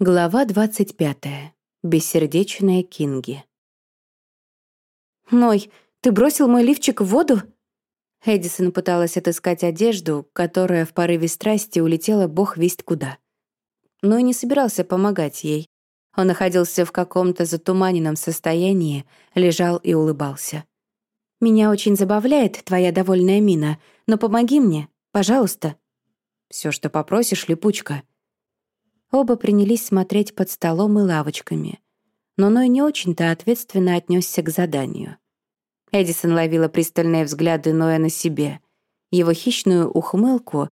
Глава 25. Бессердечные Кинги. «Ной, ты бросил мой лифчик в воду?» Эдисон пыталась отыскать одежду, которая в порыве страсти улетела бог весть куда. Но и не собирался помогать ей. Он находился в каком-то затуманенном состоянии, лежал и улыбался. «Меня очень забавляет твоя довольная мина, но помоги мне, пожалуйста». Все, что попросишь, липучка», Оба принялись смотреть под столом и лавочками. Но Ной не очень-то ответственно отнесся к заданию. Эдисон ловила пристальные взгляды Ноя на себе, его хищную ухмылку,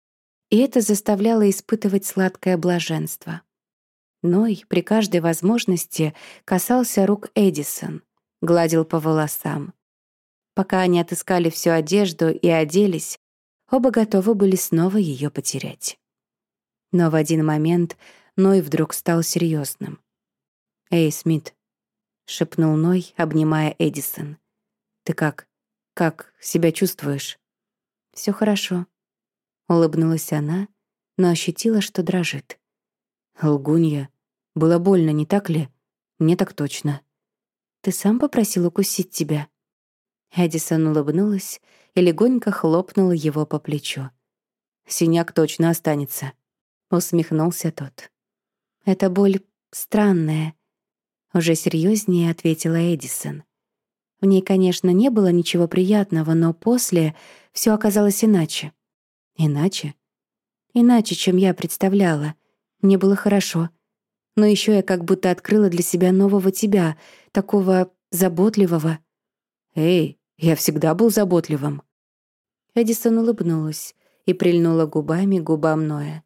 и это заставляло испытывать сладкое блаженство. Ной при каждой возможности касался рук Эдисон, гладил по волосам. Пока они отыскали всю одежду и оделись, оба готовы были снова ее потерять. Но в один момент Ной вдруг стал серьезным. «Эй, Смит», — шепнул Ной, обнимая Эдисон. «Ты как? Как себя чувствуешь?» Все хорошо», — улыбнулась она, но ощутила, что дрожит. «Лгунья, было больно, не так ли? Мне так точно». «Ты сам попросил укусить тебя?» Эдисон улыбнулась и легонько хлопнула его по плечу. «Синяк точно останется», — усмехнулся тот. «Это боль странная», — уже серьезнее ответила Эдисон. В ней, конечно, не было ничего приятного, но после все оказалось иначе. Иначе? Иначе, чем я представляла. Мне было хорошо. Но еще я как будто открыла для себя нового тебя, такого заботливого. «Эй, я всегда был заботливым». Эдисон улыбнулась и прильнула губами губам Ноя.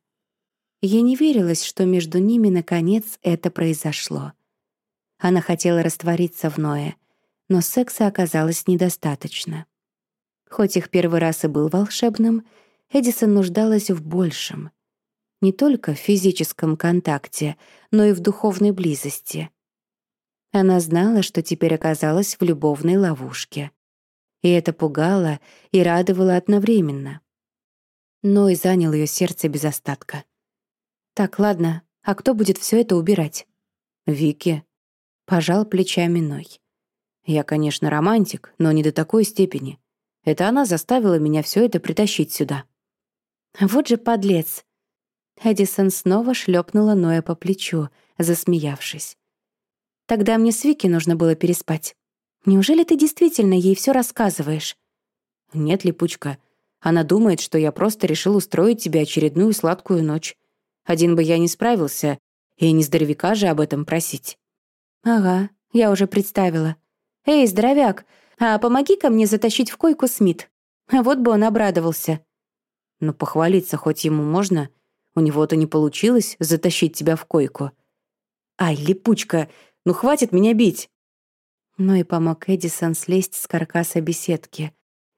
Ей не верилось, что между ними, наконец, это произошло. Она хотела раствориться в Ное, но секса оказалось недостаточно. Хоть их первый раз и был волшебным, Эдисон нуждалась в большем. Не только в физическом контакте, но и в духовной близости. Она знала, что теперь оказалась в любовной ловушке. И это пугало и радовало одновременно. Но занял ее сердце без остатка. Так, ладно, а кто будет все это убирать? Вики. Пожал плечами Ной. Я, конечно, романтик, но не до такой степени. Это она заставила меня все это притащить сюда. Вот же подлец. Эдисон снова шлепнула Ноя по плечу, засмеявшись. Тогда мне с Вики нужно было переспать. Неужели ты действительно ей все рассказываешь? Нет, липучка. Она думает, что я просто решил устроить тебе очередную сладкую ночь. Один бы я не справился, и не здоровяка же об этом просить. Ага, я уже представила. Эй, здоровяк, а помоги-ка мне затащить в койку Смит. Вот бы он обрадовался. Ну, похвалиться хоть ему можно. У него-то не получилось затащить тебя в койку. Ай, липучка, ну хватит меня бить. Ну и помог Эдисон слезть с каркаса беседки,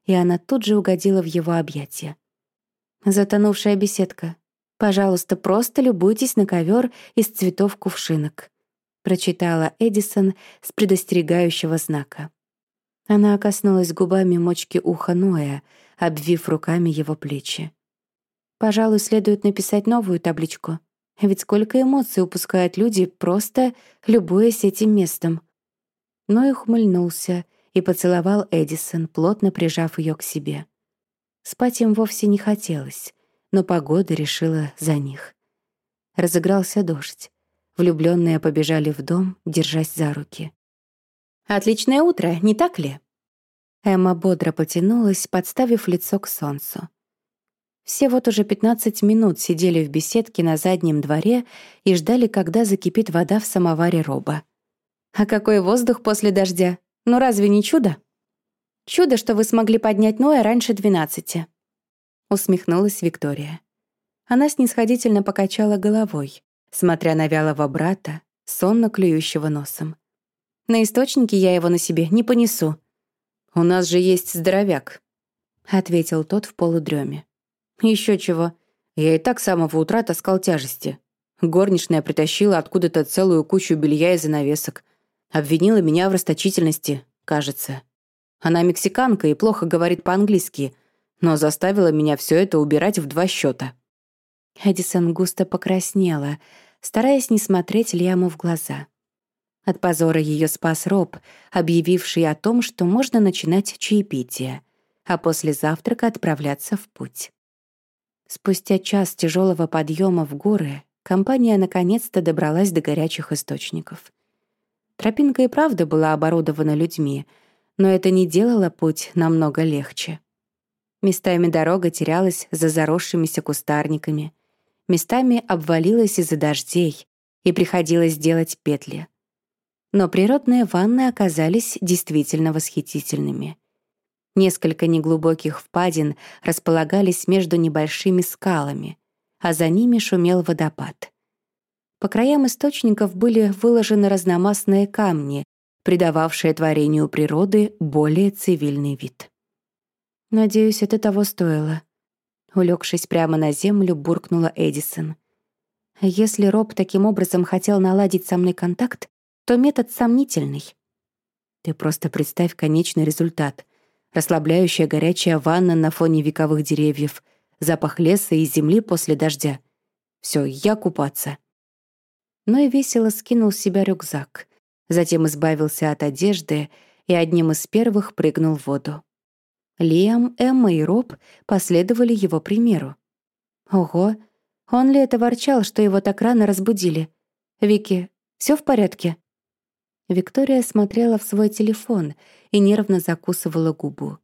и она тут же угодила в его объятия. Затонувшая беседка, Пожалуйста, просто любуйтесь на ковер из цветов кувшинок», — прочитала Эдисон с предостерегающего знака. Она коснулась губами мочки уха Ноя, обвив руками его плечи. «Пожалуй, следует написать новую табличку. Ведь сколько эмоций упускают люди, просто любуясь этим местом». Ной ухмыльнулся и поцеловал Эдисон, плотно прижав ее к себе. Спать им вовсе не хотелось но погода решила за них. Разыгрался дождь. Влюбленные побежали в дом, держась за руки. «Отличное утро, не так ли?» Эмма бодро потянулась, подставив лицо к солнцу. Все вот уже 15 минут сидели в беседке на заднем дворе и ждали, когда закипит вода в самоваре Роба. «А какой воздух после дождя? Ну разве не чудо?» «Чудо, что вы смогли поднять Ноя раньше двенадцати», усмехнулась Виктория. Она снисходительно покачала головой, смотря на вялого брата, сонно клюющего носом. «На источнике я его на себе не понесу». «У нас же есть здоровяк», — ответил тот в полудреме. Еще чего. Я и так с самого утра таскал тяжести. Горничная притащила откуда-то целую кучу белья и занавесок. Обвинила меня в расточительности, кажется. Она мексиканка и плохо говорит по-английски — но заставила меня все это убирать в два счета. Эдисон густо покраснела, стараясь не смотреть Лиаму в глаза. От позора ее спас Роб, объявивший о том, что можно начинать чаепитие, а после завтрака отправляться в путь. Спустя час тяжелого подъема в горы компания наконец-то добралась до горячих источников. Тропинка и правда была оборудована людьми, но это не делало путь намного легче. Местами дорога терялась за заросшимися кустарниками, местами обвалилась из-за дождей, и приходилось делать петли. Но природные ванны оказались действительно восхитительными. Несколько неглубоких впадин располагались между небольшими скалами, а за ними шумел водопад. По краям источников были выложены разномастные камни, придававшие творению природы более цивильный вид. «Надеюсь, это того стоило». Улегшись прямо на землю, буркнула Эдисон. «Если Роб таким образом хотел наладить со мной контакт, то метод сомнительный». «Ты просто представь конечный результат. Расслабляющая горячая ванна на фоне вековых деревьев, запах леса и земли после дождя. Все, я купаться». Но и весело скинул с себя рюкзак, затем избавился от одежды и одним из первых прыгнул в воду. Лиам, Эмма и Роб последовали его примеру. Ого, он ли это ворчал, что его так рано разбудили? «Вики, все в порядке?» Виктория смотрела в свой телефон и нервно закусывала губу.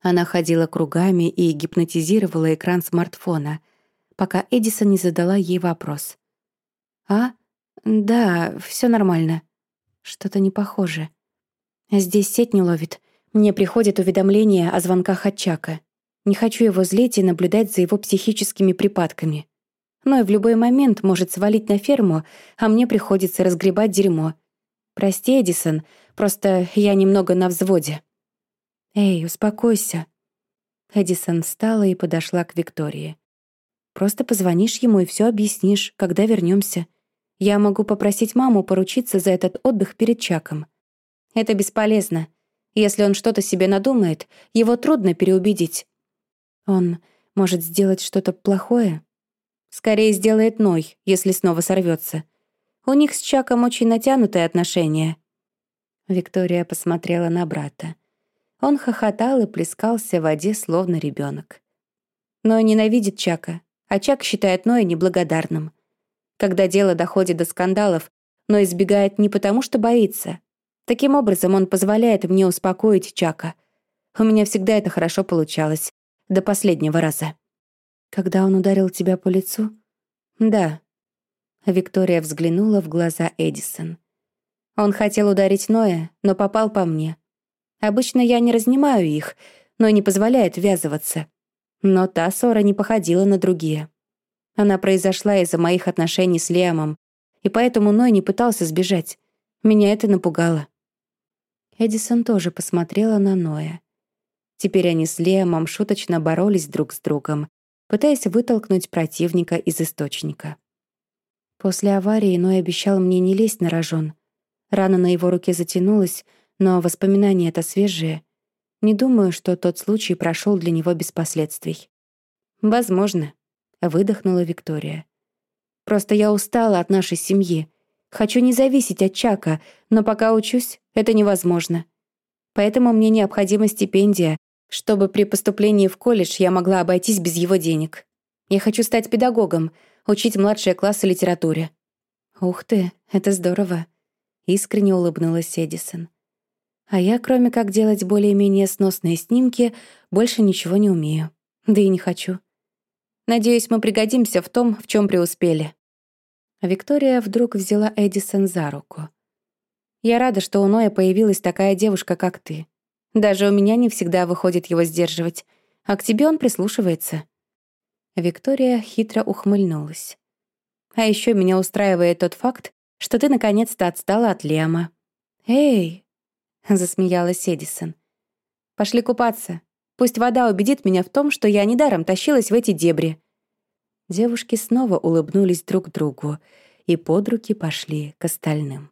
Она ходила кругами и гипнотизировала экран смартфона, пока Эдисон не задала ей вопрос. «А? Да, все нормально. Что-то не похоже. Здесь сеть не ловит. Мне приходит уведомление о звонках от Чака. Не хочу его злить и наблюдать за его психическими припадками. Но и в любой момент может свалить на ферму, а мне приходится разгребать дерьмо. Прости, Эдисон, просто я немного на взводе. Эй, успокойся. Эдисон встала и подошла к Виктории. Просто позвонишь ему и все объяснишь, когда вернемся. Я могу попросить маму поручиться за этот отдых перед Чаком. Это бесполезно. Если он что-то себе надумает, его трудно переубедить. Он может сделать что-то плохое? Скорее сделает Ной, если снова сорвется. У них с Чаком очень натянутые отношения. Виктория посмотрела на брата. Он хохотал и плескался в воде, словно ребенок. Ной ненавидит Чака, а Чак считает Ноя неблагодарным. Когда дело доходит до скандалов, но избегает не потому, что боится, Таким образом, он позволяет мне успокоить Чака. У меня всегда это хорошо получалось. До последнего раза. Когда он ударил тебя по лицу? Да. Виктория взглянула в глаза Эдисон. Он хотел ударить Ноя, но попал по мне. Обычно я не разнимаю их, но не позволяет ввязываться. Но та ссора не походила на другие. Она произошла из-за моих отношений с Лиамом, и поэтому Ной не пытался сбежать. Меня это напугало. Эдисон тоже посмотрела на Ноя. Теперь они с Лемом шуточно боролись друг с другом, пытаясь вытолкнуть противника из источника. После аварии Ной обещал мне не лезть на рожон. Рана на его руке затянулась, но воспоминания это свежие. Не думаю, что тот случай прошел для него без последствий. «Возможно», — выдохнула Виктория. «Просто я устала от нашей семьи. Хочу не зависеть от Чака, но пока учусь, это невозможно. Поэтому мне необходима стипендия, чтобы при поступлении в колледж я могла обойтись без его денег. Я хочу стать педагогом, учить младшие классы литературе». «Ух ты, это здорово», — искренне улыбнулась Эдисон. «А я, кроме как делать более-менее сносные снимки, больше ничего не умею. Да и не хочу. Надеюсь, мы пригодимся в том, в чем преуспели». Виктория вдруг взяла Эдисон за руку. «Я рада, что у Ноя появилась такая девушка, как ты. Даже у меня не всегда выходит его сдерживать, а к тебе он прислушивается». Виктория хитро ухмыльнулась. «А еще меня устраивает тот факт, что ты наконец-то отстала от Лема». «Эй!» — засмеялась Эдисон. «Пошли купаться. Пусть вода убедит меня в том, что я недаром тащилась в эти дебри. Девушки снова улыбнулись друг другу и под руки пошли к остальным.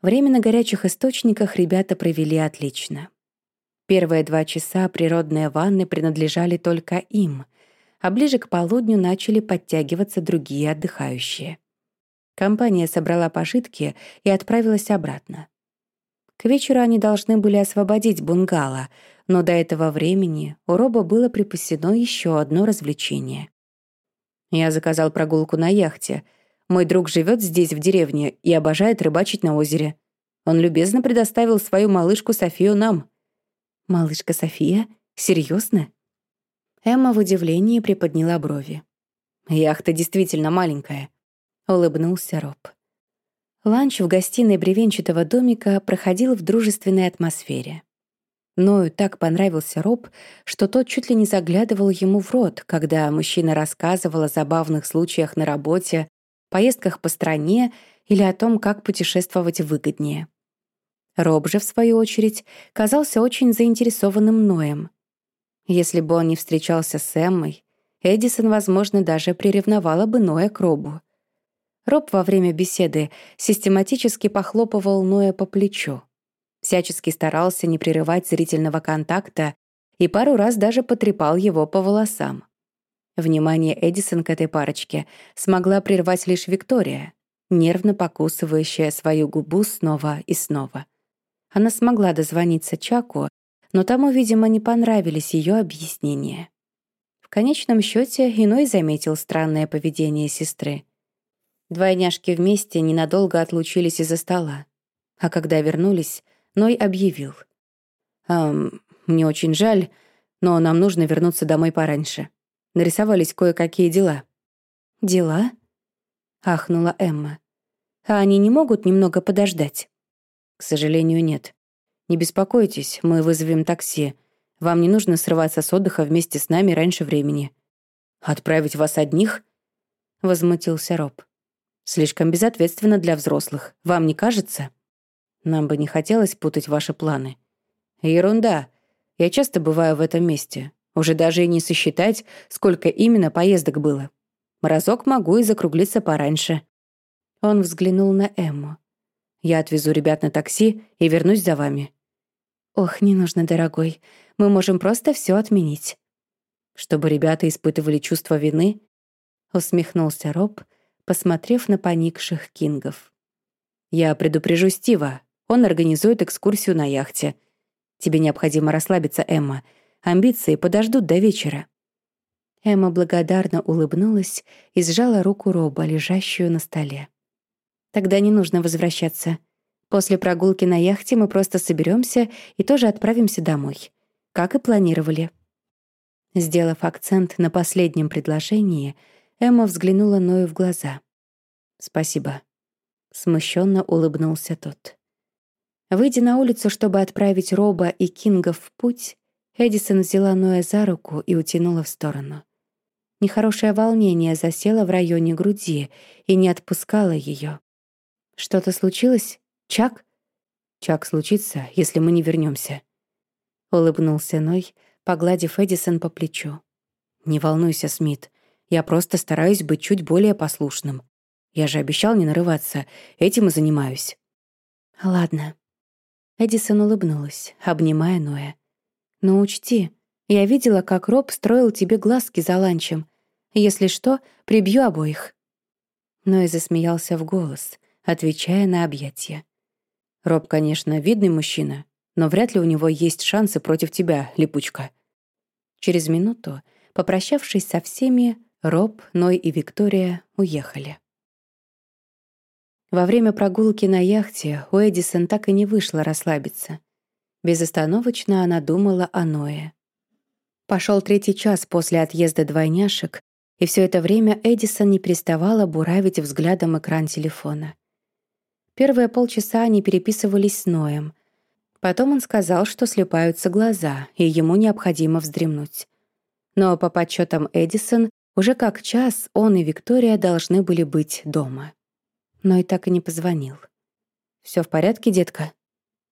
Время на горячих источниках ребята провели отлично. Первые два часа природные ванны принадлежали только им, а ближе к полудню начали подтягиваться другие отдыхающие. Компания собрала пожитки и отправилась обратно. К вечеру они должны были освободить бунгало, но до этого времени у Роба было припасено еще одно развлечение. Я заказал прогулку на яхте. Мой друг живет здесь, в деревне, и обожает рыбачить на озере. Он любезно предоставил свою малышку Софию нам. «Малышка София? Серьезно? Эмма в удивлении приподняла брови. «Яхта действительно маленькая», — улыбнулся Роб. Ланч в гостиной бревенчатого домика проходил в дружественной атмосфере. Ною так понравился Роб, что тот чуть ли не заглядывал ему в рот, когда мужчина рассказывал о забавных случаях на работе, поездках по стране или о том, как путешествовать выгоднее. Роб же, в свою очередь, казался очень заинтересованным Ноем. Если бы он не встречался с Эммой, Эдисон, возможно, даже приревновала бы Ноя к Робу. Роб во время беседы систематически похлопывал Ноя по плечу. Всячески старался не прерывать зрительного контакта и пару раз даже потрепал его по волосам. Внимание Эдисон к этой парочке смогла прервать лишь Виктория, нервно покусывающая свою губу снова и снова. Она смогла дозвониться Чаку, но тому, видимо, не понравились ее объяснения. В конечном счете Иной заметил странное поведение сестры. Двойняшки вместе ненадолго отлучились из-за стола. А когда вернулись, Ной объявил. «Эм, мне очень жаль, но нам нужно вернуться домой пораньше. Нарисовались кое-какие дела». «Дела?» — ахнула Эмма. «А они не могут немного подождать?» «К сожалению, нет. Не беспокойтесь, мы вызовем такси. Вам не нужно срываться с отдыха вместе с нами раньше времени». «Отправить вас одних?» — возмутился Роб. «Слишком безответственно для взрослых. Вам не кажется?» Нам бы не хотелось путать ваши планы. Ерунда. Я часто бываю в этом месте. Уже даже и не сосчитать, сколько именно поездок было. Разок могу и закруглиться пораньше. Он взглянул на Эмму. Я отвезу ребят на такси и вернусь за вами. Ох, не нужно, дорогой. Мы можем просто все отменить. Чтобы ребята испытывали чувство вины, усмехнулся Роб, посмотрев на поникших кингов. Я предупрежу Стива, он организует экскурсию на яхте. Тебе необходимо расслабиться, Эмма. Амбиции подождут до вечера». Эмма благодарно улыбнулась и сжала руку Роба, лежащую на столе. «Тогда не нужно возвращаться. После прогулки на яхте мы просто соберемся и тоже отправимся домой. Как и планировали». Сделав акцент на последнем предложении, Эмма взглянула Ною в глаза. «Спасибо». Смущенно улыбнулся тот. Выйдя на улицу, чтобы отправить Роба и Кинга в путь, Эдисон взяла Ноя за руку и утянула в сторону. Нехорошее волнение засело в районе груди и не отпускало ее. «Что-то случилось? Чак?» «Чак случится, если мы не вернемся. улыбнулся Ной, погладив Эдисон по плечу. «Не волнуйся, Смит. Я просто стараюсь быть чуть более послушным. Я же обещал не нарываться. Этим и занимаюсь». «Ладно», Эдисон улыбнулась, обнимая Ноя. «Но учти, я видела, как Роб строил тебе глазки за ланчем. Если что, прибью обоих». Ной засмеялся в голос, отвечая на объятия. «Роб, конечно, видный мужчина, но вряд ли у него есть шансы против тебя, липучка». Через минуту, попрощавшись со всеми, Роб, Ной и Виктория уехали. Во время прогулки на яхте у Эдисон так и не вышло расслабиться. Безостановочно она думала о Ное. Пошел третий час после отъезда двойняшек, и все это время Эдисон не переставала буравить взглядом экран телефона. Первые полчаса они переписывались с Ноем. Потом он сказал, что слепаются глаза, и ему необходимо вздремнуть. Но по подсчетам Эдисон, уже как час он и Виктория должны были быть дома но и так и не позвонил. Все в порядке, детка?»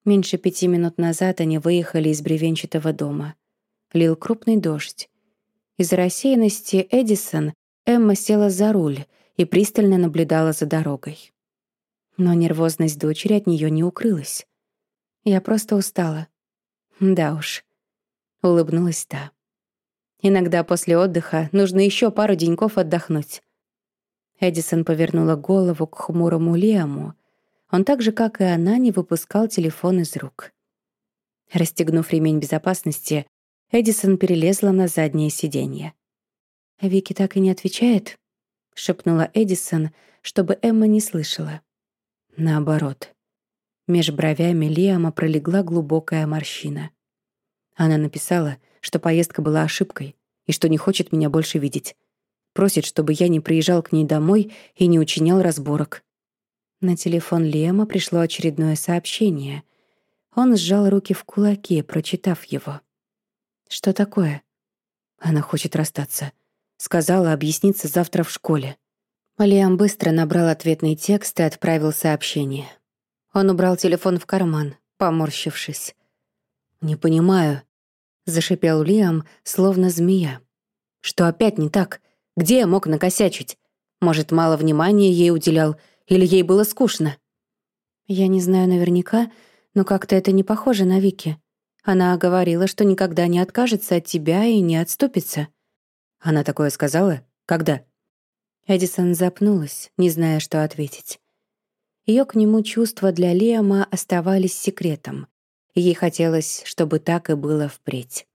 Меньше пяти минут назад они выехали из бревенчатого дома. Лил крупный дождь. Из-за рассеянности Эдисон Эмма села за руль и пристально наблюдала за дорогой. Но нервозность дочери от нее не укрылась. «Я просто устала». «Да уж», — улыбнулась та. Иногда после отдыха нужно еще пару деньков отдохнуть. Эдисон повернула голову к хмурому Лиаму. Он так же, как и она, не выпускал телефон из рук. Расстегнув ремень безопасности, Эдисон перелезла на заднее сиденье. «Вики так и не отвечает?» — шепнула Эдисон, чтобы Эмма не слышала. Наоборот. Меж бровями Лиама пролегла глубокая морщина. Она написала, что поездка была ошибкой и что не хочет меня больше видеть. Просит, чтобы я не приезжал к ней домой и не учинял разборок. На телефон Лиама пришло очередное сообщение. Он сжал руки в кулаки, прочитав его. «Что такое?» Она хочет расстаться. Сказала объясниться завтра в школе. Лиам быстро набрал ответный текст и отправил сообщение. Он убрал телефон в карман, поморщившись. «Не понимаю», — зашипел Лиам, словно змея. «Что опять не так? Где я мог накосячить? Может, мало внимания ей уделял, или ей было скучно?» «Я не знаю наверняка, но как-то это не похоже на Вики. Она говорила, что никогда не откажется от тебя и не отступится». Она такое сказала? Когда? Эдисон запнулась, не зная, что ответить. Ее к нему чувства для Лиама оставались секретом. Ей хотелось, чтобы так и было впредь.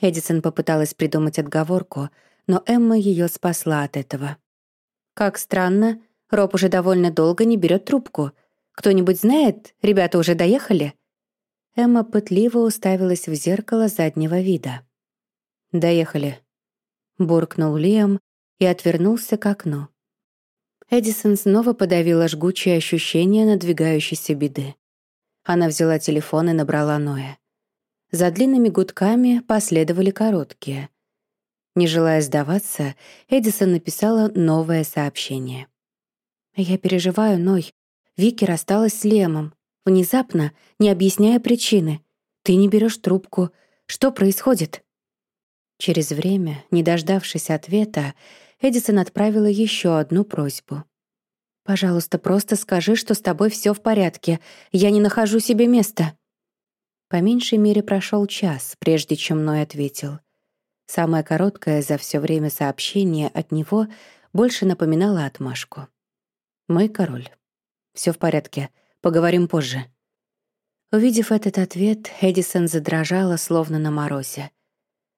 Эдисон попыталась придумать отговорку, но Эмма ее спасла от этого. «Как странно, Роб уже довольно долго не берет трубку. Кто-нибудь знает, ребята уже доехали?» Эмма пытливо уставилась в зеркало заднего вида. «Доехали», буркнул Лиам и отвернулся к окну. Эдисон снова подавила жгучее ощущение надвигающейся беды. Она взяла телефон и набрала Ноя. За длинными гудками последовали короткие. Не желая сдаваться, Эдисон написала новое сообщение. «Я переживаю, Ной. Вики рассталась с Лемом. Внезапно, не объясняя причины. Ты не берешь трубку. Что происходит?» Через время, не дождавшись ответа, Эдисон отправила еще одну просьбу. «Пожалуйста, просто скажи, что с тобой все в порядке. Я не нахожу себе места». По меньшей мере прошел час, прежде чем Ной ответил. Самое короткое за все время сообщение от него больше напоминало отмашку. «Мой король. Все в порядке. Поговорим позже». Увидев этот ответ, Эдисон задрожала, словно на морозе.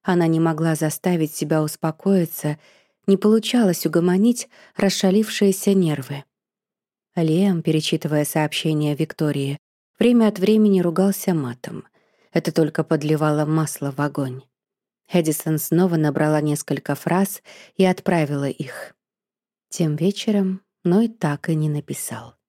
Она не могла заставить себя успокоиться, не получалось угомонить расшалившиеся нервы. Лиам, перечитывая сообщение Виктории, время от времени ругался матом. Это только подливало масло в огонь. Эдисон снова набрала несколько фраз и отправила их. Тем вечером Ной так и не написал.